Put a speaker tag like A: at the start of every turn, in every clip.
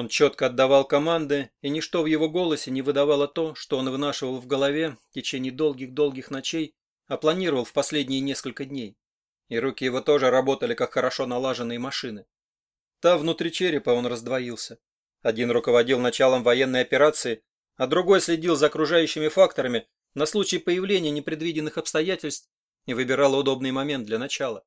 A: Он четко отдавал команды, и ничто в его голосе не выдавало то, что он вынашивал в голове в течение долгих-долгих ночей, а планировал в последние несколько дней. И руки его тоже работали, как хорошо налаженные машины. Там внутри черепа он раздвоился. Один руководил началом военной операции, а другой следил за окружающими факторами на случай появления непредвиденных обстоятельств и выбирал удобный момент для начала.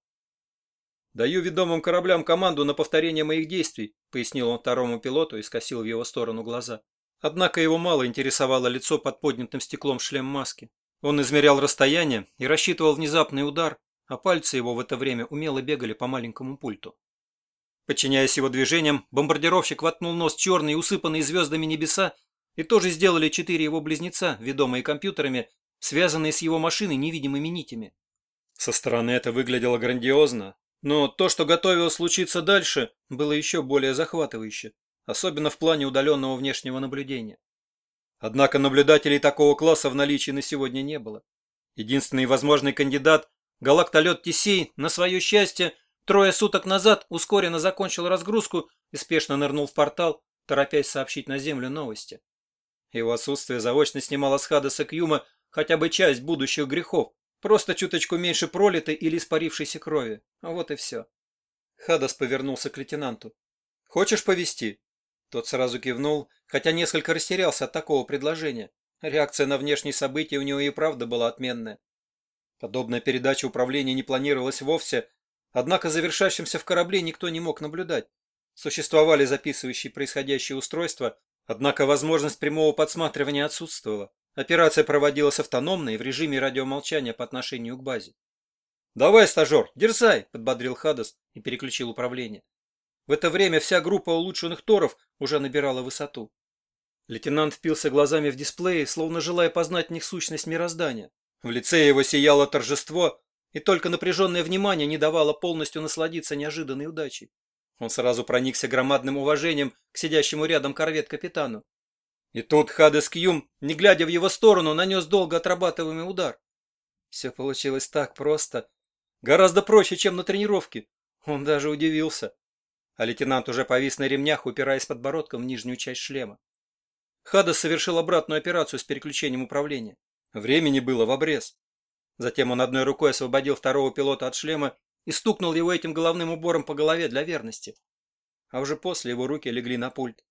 A: «Даю ведомым кораблям команду на повторение моих действий», пояснил он второму пилоту и скосил в его сторону глаза. Однако его мало интересовало лицо под поднятым стеклом шлем маски. Он измерял расстояние и рассчитывал внезапный удар, а пальцы его в это время умело бегали по маленькому пульту. Подчиняясь его движениям, бомбардировщик воткнул нос в черные, усыпанные звездами небеса, и тоже сделали четыре его близнеца, ведомые компьютерами, связанные с его машиной невидимыми нитями. Со стороны это выглядело грандиозно, но то, что готовилось случиться дальше, было еще более захватывающе, особенно в плане удаленного внешнего наблюдения. Однако наблюдателей такого класса в наличии на сегодня не было. Единственный возможный кандидат, галактолет Тесей, на свое счастье, трое суток назад ускоренно закончил разгрузку и спешно нырнул в портал, торопясь сообщить на Землю новости. Его отсутствие заочно снимало с Хадаса Кьюма хотя бы часть будущих грехов, просто чуточку меньше пролитой или испарившейся крови. Вот и все. Хадас повернулся к лейтенанту. «Хочешь повести?» Тот сразу кивнул, хотя несколько растерялся от такого предложения. Реакция на внешние события у него и правда была отменная. Подобная передача управления не планировалась вовсе, однако завершающимся в корабле никто не мог наблюдать. Существовали записывающие происходящее устройства, однако возможность прямого подсматривания отсутствовала. Операция проводилась автономно и в режиме радиомолчания по отношению к базе. «Давай, стажер, дерзай!» – подбодрил Хадас и переключил управление. В это время вся группа улучшенных торов уже набирала высоту. Лейтенант впился глазами в дисплеи, словно желая познать в них сущность мироздания. В лице его сияло торжество, и только напряженное внимание не давало полностью насладиться неожиданной удачей. Он сразу проникся громадным уважением к сидящему рядом корвет-капитану. И тут Хадес Кьюм, не глядя в его сторону, нанес долго отрабатываемый удар. Все получилось так просто. Гораздо проще, чем на тренировке. Он даже удивился. А лейтенант уже повис на ремнях, упираясь подбородком в нижнюю часть шлема. Хадес совершил обратную операцию с переключением управления. Времени было в обрез. Затем он одной рукой освободил второго пилота от шлема и стукнул его этим головным убором по голове для верности. А уже после его руки легли на пульт.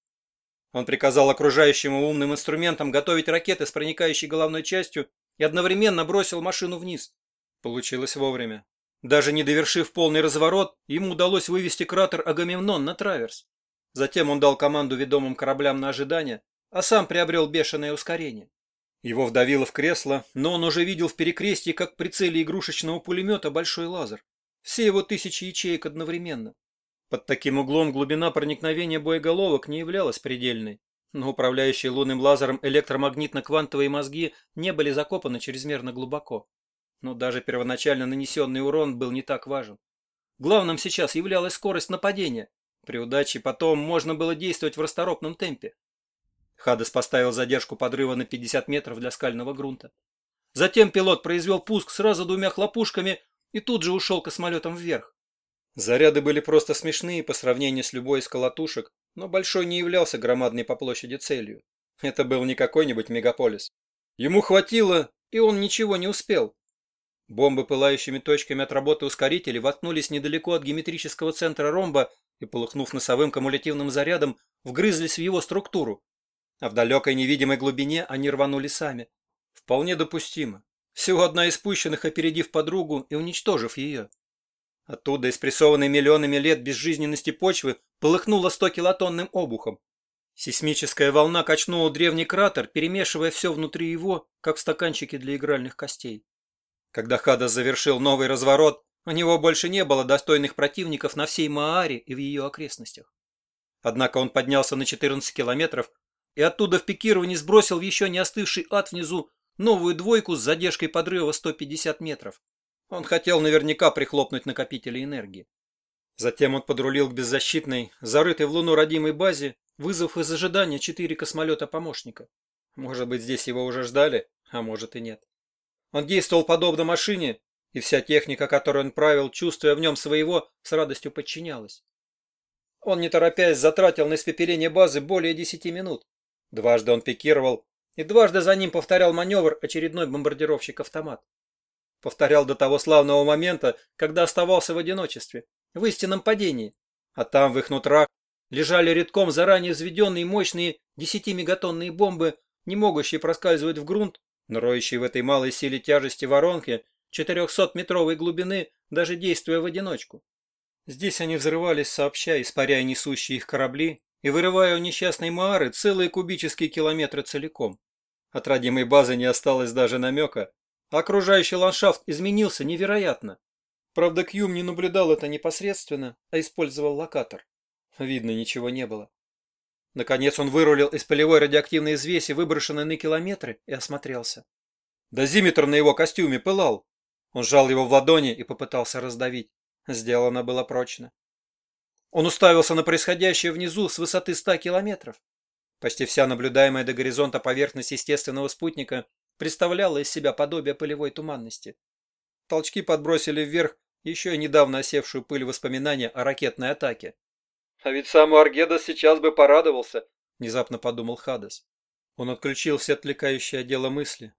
A: Он приказал окружающим умным инструментам готовить ракеты с проникающей головной частью и одновременно бросил машину вниз. Получилось вовремя. Даже не довершив полный разворот, ему удалось вывести кратер Агамемнон на траверс. Затем он дал команду ведомым кораблям на ожидание, а сам приобрел бешеное ускорение. Его вдавило в кресло, но он уже видел в перекрестии, как цели игрушечного пулемета, большой лазер. Все его тысячи ячеек одновременно. Под таким углом глубина проникновения боеголовок не являлась предельной, но управляющие лунным лазером электромагнитно-квантовые мозги не были закопаны чрезмерно глубоко. Но даже первоначально нанесенный урон был не так важен. Главным сейчас являлась скорость нападения. При удаче потом можно было действовать в расторопном темпе. Хадес поставил задержку подрыва на 50 метров для скального грунта. Затем пилот произвел пуск сразу двумя хлопушками и тут же ушел космолетом вверх. Заряды были просто смешные по сравнению с любой из колотушек, но Большой не являлся громадной по площади целью. Это был не какой-нибудь мегаполис. Ему хватило, и он ничего не успел. Бомбы пылающими точками от работы ускорителей воткнулись недалеко от геометрического центра ромба и, полыхнув носовым кумулятивным зарядом, вгрызлись в его структуру. А в далекой невидимой глубине они рванули сами. Вполне допустимо. Всего одна из пущенных, опередив подругу и уничтожив ее. Оттуда, из прессованной миллионами лет безжизненности почвы, полыхнуло сто килотонным обухом. Сейсмическая волна качнула древний кратер, перемешивая все внутри его, как в стаканчике для игральных костей. Когда Хадас завершил новый разворот, у него больше не было достойных противников на всей Мааре и в ее окрестностях. Однако он поднялся на 14 километров и оттуда в пикировании сбросил в еще не остывший ад внизу новую двойку с задержкой подрыва 150 метров. Он хотел наверняка прихлопнуть накопители энергии. Затем он подрулил к беззащитной, зарытой в луну родимой базе, вызвав из ожидания четыре космолета-помощника. Может быть, здесь его уже ждали, а может и нет. Он действовал подобно машине, и вся техника, которой он правил, чувствуя в нем своего, с радостью подчинялась. Он, не торопясь, затратил на испепеление базы более десяти минут. Дважды он пикировал, и дважды за ним повторял маневр очередной бомбардировщик-автомат. Повторял до того славного момента, когда оставался в одиночестве, в истинном падении. А там, в их нутрах, лежали редком заранее взведенные мощные десятимегатонные бомбы, не могущие проскальзывать в грунт, но в этой малой силе тяжести воронки 400-метровой глубины, даже действуя в одиночку. Здесь они взрывались сообща, испаряя несущие их корабли и вырывая у несчастной Маары целые кубические километры целиком. От родимой базы не осталось даже намека, окружающий ландшафт изменился невероятно. Правда, Кьюм не наблюдал это непосредственно, а использовал локатор. Видно, ничего не было. Наконец он вырулил из полевой радиоактивной взвеси, выброшенной на километры, и осмотрелся. Дозиметр на его костюме пылал. Он сжал его в ладони и попытался раздавить. Сделано было прочно. Он уставился на происходящее внизу с высоты ста километров. Почти вся наблюдаемая до горизонта поверхность естественного спутника представляла из себя подобие полевой туманности. Толчки подбросили вверх еще недавно осевшую пыль воспоминания о ракетной атаке. «А ведь сам Аргедас сейчас бы порадовался», — внезапно подумал Хадас. Он отключил все отвлекающие отделы мысли.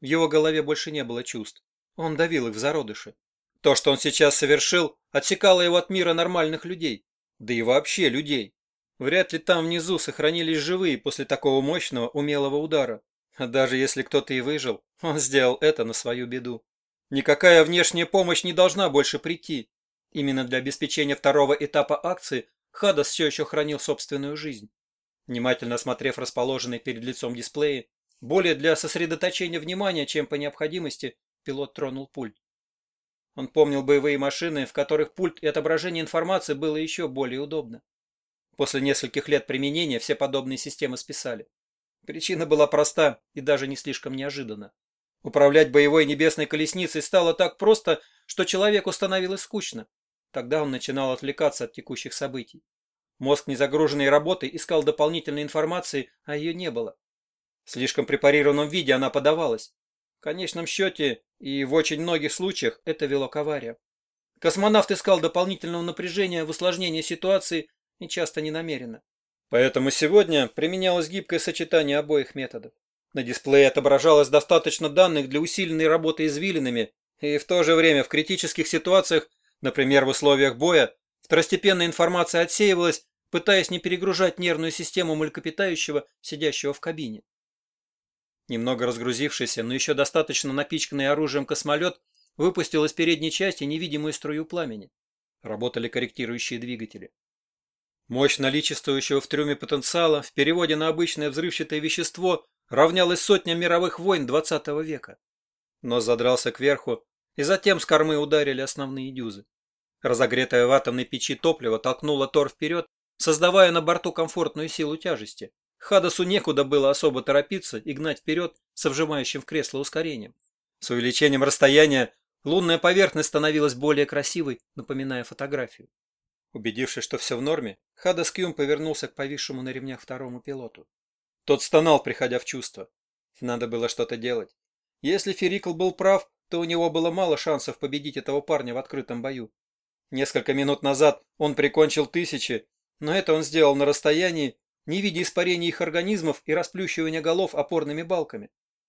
A: В его голове больше не было чувств. Он давил их в зародыши. То, что он сейчас совершил, отсекало его от мира нормальных людей. Да и вообще людей. Вряд ли там внизу сохранились живые после такого мощного, умелого удара. Даже если кто-то и выжил, он сделал это на свою беду. Никакая внешняя помощь не должна больше прийти. Именно для обеспечения второго этапа акции Хадас все еще хранил собственную жизнь. Внимательно осмотрев расположенный перед лицом дисплеи, более для сосредоточения внимания, чем по необходимости, пилот тронул пульт. Он помнил боевые машины, в которых пульт и отображение информации было еще более удобно. После нескольких лет применения все подобные системы списали. Причина была проста и даже не слишком неожиданна. Управлять боевой небесной колесницей стало так просто, что человеку становилось скучно. Тогда он начинал отвлекаться от текущих событий. Мозг, не загруженный работой, искал дополнительной информации, а ее не было. В слишком препарированном виде она подавалась. В конечном счете, и в очень многих случаях, это вело к аварии. Космонавт искал дополнительного напряжения в усложнении ситуации и часто ненамеренно. Поэтому сегодня применялось гибкое сочетание обоих методов. На дисплее отображалось достаточно данных для усиленной работы извилинами, и в то же время в критических ситуациях, например, в условиях боя, второстепенная информация отсеивалась, пытаясь не перегружать нервную систему млекопитающего, сидящего в кабине. Немного разгрузившийся, но еще достаточно напичканный оружием космолет выпустил из передней части невидимую струю пламени. Работали корректирующие двигатели. Мощь наличествующего в трюме потенциала в переводе на обычное взрывчатое вещество равнялась сотням мировых войн 20 века. Нос задрался кверху, и затем с кормы ударили основные дюзы. Разогретое в атомной печи топливо толкнуло Тор вперед, создавая на борту комфортную силу тяжести. Хадасу некуда было особо торопиться и гнать вперед со вжимающим в кресло ускорением. С увеличением расстояния лунная поверхность становилась более красивой, напоминая фотографию. Убедившись, что все в норме, Хадас Кьюм повернулся к повисшему на ремнях второму пилоту. Тот стонал, приходя в чувство. Надо было что-то делать. Если Ферикл был прав, то у него было мало шансов победить этого парня в открытом бою. Несколько минут назад он прикончил тысячи, но это он сделал на расстоянии, не видя испарения их организмов и расплющивания голов опорными балками.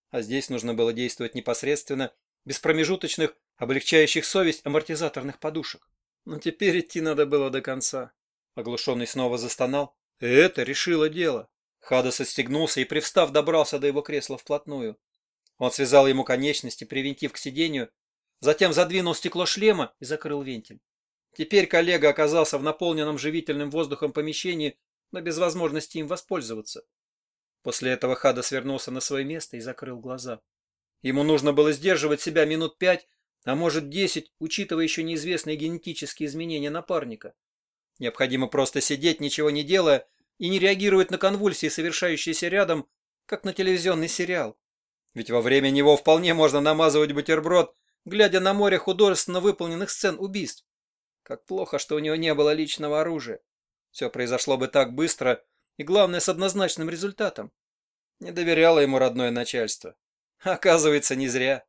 A: А здесь нужно было действовать непосредственно, без промежуточных, облегчающих совесть амортизаторных подушек. Но теперь идти надо было до конца. Оглушенный снова застонал. Это решило дело. Хадас отстегнулся и, привстав, добрался до его кресла вплотную. Он связал ему конечности, привинтив к сиденью, затем задвинул стекло шлема и закрыл вентиль. Теперь коллега оказался в наполненном живительным воздухом помещении но без возможности им воспользоваться. После этого Хада свернулся на свое место и закрыл глаза. Ему нужно было сдерживать себя минут пять, а может десять, учитывая еще неизвестные генетические изменения напарника. Необходимо просто сидеть, ничего не делая, и не реагировать на конвульсии, совершающиеся рядом, как на телевизионный сериал. Ведь во время него вполне можно намазывать бутерброд, глядя на море художественно выполненных сцен убийств. Как плохо, что у него не было личного оружия. Все произошло бы так быстро и, главное, с однозначным результатом. Не доверяло ему родное начальство. Оказывается, не зря.